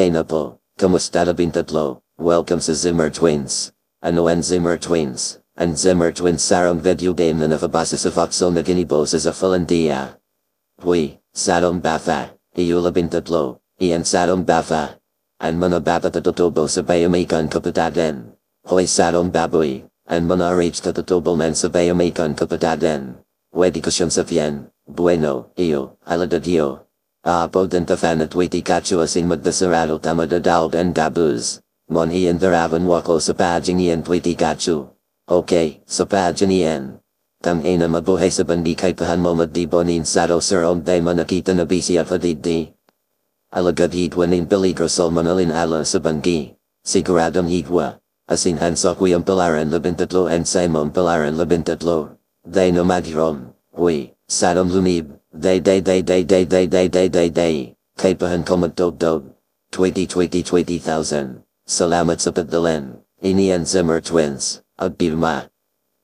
Hey na po, kamusta na bin tatlo? Welcome sa Zimmer Twins. Ano ang Zimmer Twins? Ang Zimmer Twins sarong video game na nababasa sa voxel na ginibos sa Finlandia. Hui, sarong bafa, iyula bin tatlo, iyan sarong bafa. Ang mga bata tatutubo sa bayamikan kapataden. Hoy sarong baboy, ang mga rage tatutubo man sa bayamikan kapataden. Pwede ko siyang sabihin, bueno, iyo, aladadio. Aabodan ta Apodentofanat witi kachuasin magdasarado tamadadaud and tabus. Monhi and Varavan wako sapajinian witi kachu. Okay, sapajinian. Tam ena mabuhay sa bandi kay pahan mo sado day manakita na bisi at. Alagad hidwanin peligrosol manalin ala sa bangi. Siguradong asin Asinhan sokwiyang pilaran labintatlo and saymong pilaran labintatlo. Day nomadhirom. Wi, sadom lumib. They they they they they they they they they they. Kaipahan komat dog dog. Twenty thousand. Salamat sa pagdalan. Ini ang Zimmer Twins. Agbirma.